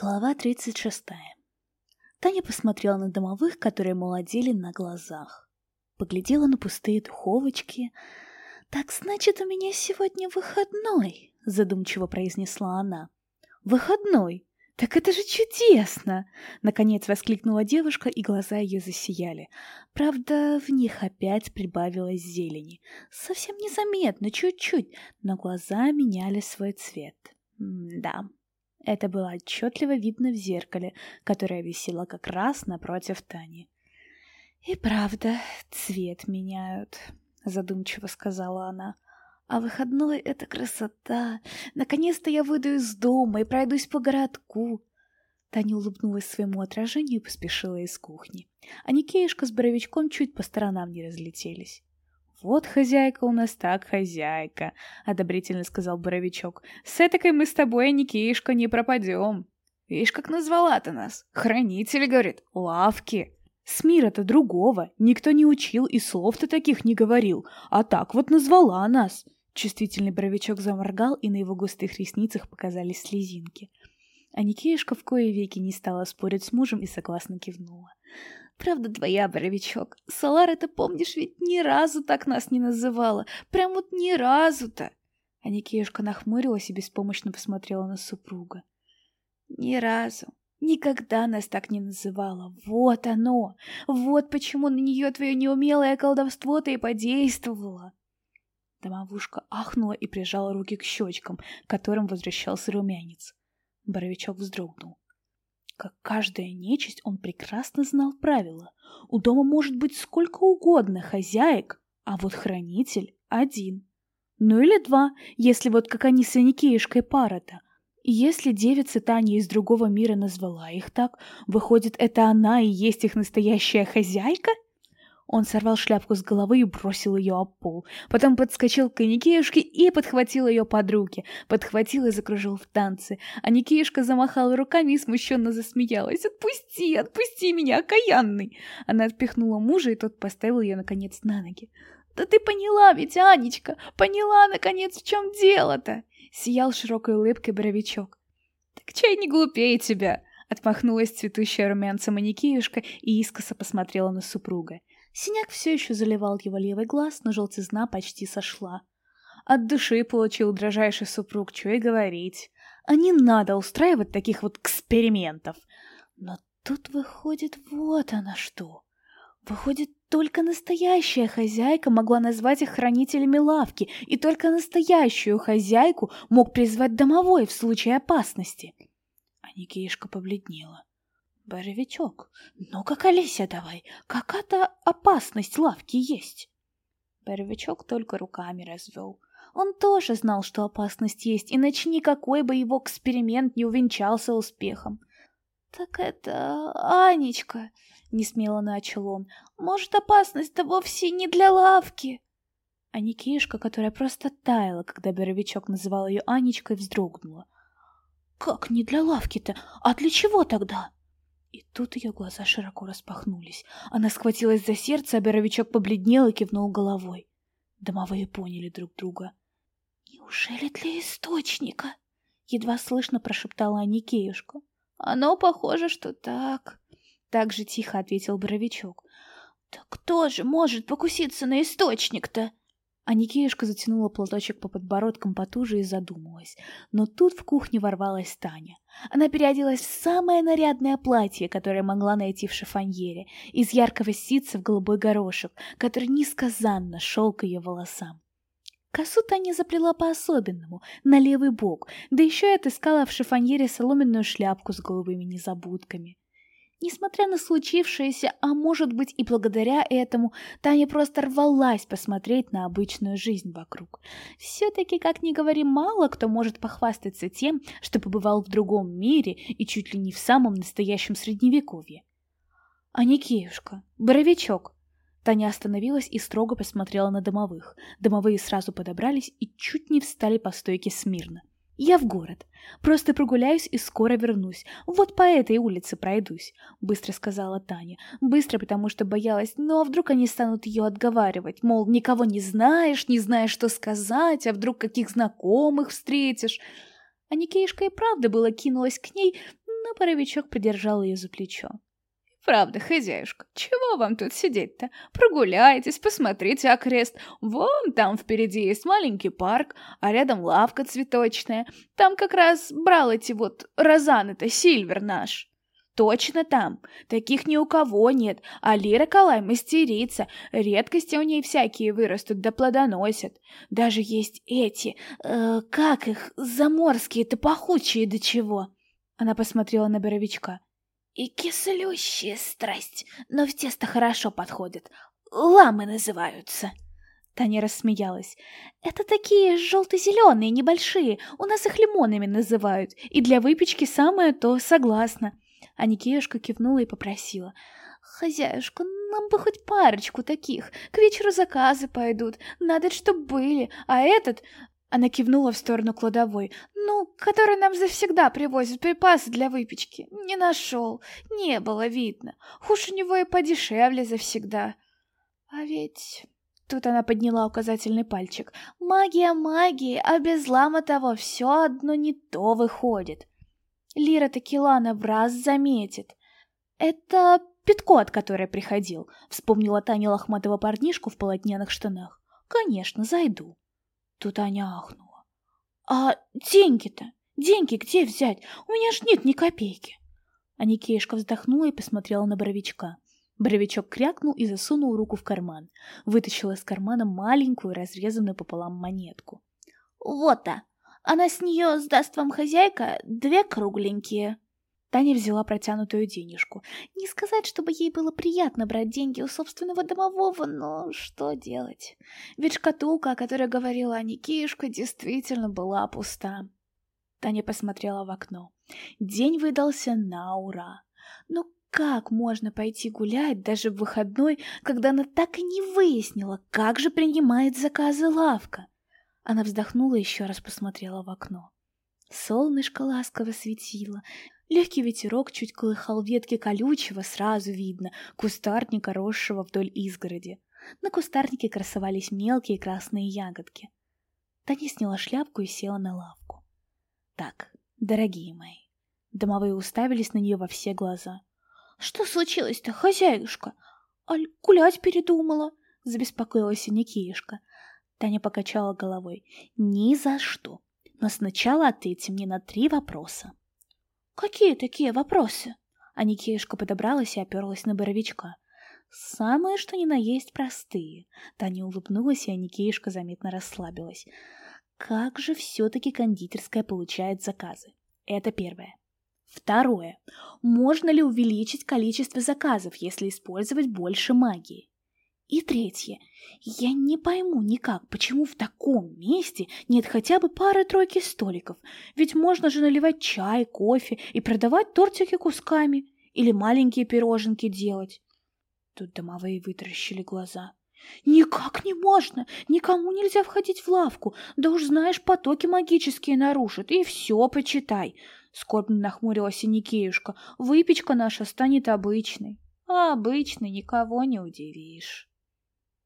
Глава 36. Таня посмотрела на домовых, которые молодели на глазах. Поглядела на пустые духовочки. «Так значит, у меня сегодня выходной», — задумчиво произнесла она. «Выходной? Так это же чудесно!» Наконец воскликнула девушка, и глаза ее засияли. Правда, в них опять прибавилось зелени. Совсем незаметно, чуть-чуть, но глаза меняли свой цвет. М да. Это было отчетливо видно в зеркале, которое висело как раз напротив Тани. «И правда, цвет меняют», — задумчиво сказала она. «А выходной — это красота! Наконец-то я выйду из дома и пройдусь по городку!» Таня улыбнулась своему отражению и поспешила из кухни. А Никеюшка с Боровичком чуть по сторонам не разлетелись. «Вот хозяйка у нас так хозяйка», — одобрительно сказал Боровичок. «С этакой мы с тобой, Никишка, не пропадем». «Видишь, как назвала-то нас? Хранители, говорит, лавки». С мира-то другого, никто не учил и слов-то таких не говорил, а так вот назвала нас. Чувствительный Боровичок заморгал, и на его густых ресницах показались слезинки. А Никеюшка в кое веки не стала спорить с мужем и согласно кивнула. Правда твоя, Боровичок. Салара, ты помнишь, ведь ни разу так нас не называла. Прям вот ни разу-то. А Никеюшка нахмурилась и беспомощно посмотрела на супруга. Ни разу. Никогда нас так не называла. Вот оно. Вот почему на нее твое неумелое колдовство-то и подействовало. Домовушка ахнула и прижала руки к щечкам, к которым возвращался румянец. Боровичок вздрогнул. Как каждая нечисть, он прекрасно знал правила. У дома может быть сколько угодно хозяек, а вот хранитель один. Ну или два, если вот как они с Аникеюшкой пара-то. И если девица Таня из другого мира назвала их так, выходит, это она и есть их настоящая хозяйка? — он сорвал шляпку с головы и бросил ее об пол. Потом подскочил к Никеюшке и подхватил ее под руки. Подхватил и закружил в танце. А Никеюшка замахала руками и смущенно засмеялась. «Отпусти, отпусти меня, окаянный!» Она отпихнула мужа, и тот поставил ее, наконец, на ноги. «Да ты поняла ведь, Анечка! Поняла, наконец, в чем дело-то!» Сиял широкой улыбкой Боровичок. «Так чай не глупее тебя!» Отмахнулась цветущая румянцем Аникеюшка и искоса посмотрела на супруга. Синяк все еще заливал его левый глаз, но желтизна почти сошла. От души получил дрожайший супруг, что и говорить. А не надо устраивать таких вот экспериментов. Но тут выходит вот она что. Выходит, только настоящая хозяйка могла назвать их хранителями лавки, и только настоящую хозяйку мог призвать домовой в случае опасности. А Никишка побледнела. Боровичок, ну-ка колися давай, какая-то опасность лавки есть. Боровичок только руками развел. Он тоже знал, что опасность есть, иначе никакой бы его эксперимент не увенчался успехом. «Так это... Анечка!» — несмело начал он. «Может, опасность-то вовсе не для лавки?» А Никишка, которая просто таяла, когда Боровичок называл ее Анечкой, вздрогнула. «Как не для лавки-то? А для чего тогда?» И тут ее глаза широко распахнулись. Она схватилась за сердце, а Боровичок побледнел и кивнул головой. Домовые поняли друг друга. «Неужели для источника?» Едва слышно прошептала Аникеюшка. «Оно похоже, что так», — так же тихо ответил Боровичок. «Так кто же может покуситься на источник-то?» А Никеюшка затянула платочек по подбородкам потуже и задумалась. Но тут в кухню ворвалась Таня. Она переоделась в самое нарядное платье, которое могла найти в шифоньере, из яркого ситца в голубой горошек, который несказанно шел к ее волосам. Косу Таня заплела по-особенному, на левый бок, да еще и отыскала в шифоньере соломенную шляпку с голубыми незабудками. Несмотря на случившееся, а может быть и благодаря этому, Таня просто рвалась посмотреть на обычную жизнь вокруг. Все-таки, как ни говори, мало кто может похвастаться тем, что побывал в другом мире и чуть ли не в самом настоящем средневековье. А Никеюшка, Боровичок. Таня остановилась и строго посмотрела на домовых. Домовые сразу подобрались и чуть не встали по стойке смирно. Я в город. Просто прогуляюсь и скоро вернусь. Вот по этой улице пройдусь», — быстро сказала Таня. Быстро, потому что боялась, а вдруг они станут ее отговаривать, мол, никого не знаешь, не знаешь, что сказать, а вдруг каких знакомых встретишь. А Никеишка и правда было кинулась к ней, но но паровичок придержал ее за плечо. Правда, хозяюшка, чего вам тут сидеть-то? Прогуляйтесь, посмотрите окрест. Вон там впереди есть маленький парк, а рядом лавка цветочная. Там как раз брал эти вот розаны-то, Сильвер наш. Точно там. Таких ни у кого нет. А Лира Калай мастерица. Редкости у ней всякие вырастут да плодоносят. Даже есть эти, э, как их, заморские-то пахучие до чего. Она посмотрела на Боровичка. И кислющая страсть, но в тесто хорошо подходит. Ламы называются. Таня рассмеялась. «Это такие желто-зеленые, небольшие. У нас их лимонами называют. И для выпечки самое то, согласна». А Никеюшка кивнула и попросила. «Хозяюшка, нам бы хоть парочку таких. К вечеру заказы пойдут. Надо, чтоб были. А этот, она кивнула в сторону кладовой. «Ну, который нам завсегда привозят припасы для выпечки. Не нашел. Не было видно. Уж у него и подешевле завсегда. А ведь...» Тут она подняла указательный пальчик. «Магия магии, а без лама того все одно не то выходит. Лира Такилана в раз заметит. Это Питкот, который приходил», — вспомнила Таня лохматого парнишку в полотняных штанах. «Конечно, зайду». Тут Аня ахнула. «А деньги-то? Деньги где взять? У меня ж нет ни копейки!» А Никеюшка вздохнула и посмотрела на Боровичка. Боровичок крякнул и засунул руку в карман. Вытащил из кармана маленькую, разрезанную пополам монетку. «Вот-то! Она с нее сдаст вам хозяйка две кругленькие!» Таня взяла протянутую денежку. Не сказать, чтобы ей было приятно брать деньги у собственного домового, но что делать? Ведь шкатулка, о которой говорила Аникишка, действительно была пуста. Таня посмотрела в окно. День выдался на ура. Но как можно пойти гулять даже в выходной, когда она так и не выяснила, как же принимает заказы лавка? Она вздохнула и еще раз посмотрела в окно. Солнышко ласково светило, Легкий ветерок чуть колыхал ветки колючего, сразу видно, кустарника, росшего вдоль изгороди. На кустарнике красовались мелкие красные ягодки. Таня сняла шляпку и села на лавку. «Так, дорогие мои». Домовые уставились на нее во все глаза. «Что случилось-то, хозяюшка? Аль гулять передумала?» — забеспокоилась Никеюшка. Таня покачала головой. «Ни за что. Но сначала ответьте мне на три вопроса. «Какие такие вопросы?» А Никеюшка подобралась и оперлась на боровичка. «Самые, что ни на есть, простые». Таня улыбнулась, и Аникеюшка заметно расслабилась. «Как же все-таки кондитерская получает заказы?» Это первое. Второе. Можно ли увеличить количество заказов, если использовать больше магии? И третье. Я не пойму никак, почему в таком месте нет хотя бы пары-тройки столиков. Ведь можно же наливать чай, кофе и продавать тортики кусками. Или маленькие пироженки делать. Тут домовые вытаращили глаза. «Никак не можно! Никому нельзя входить в лавку! Да уж знаешь, потоки магические нарушат, и все, почитай!» Скорбно нахмурилась Никеюшка. «Выпечка наша станет обычной, а обычной никого не удивишь».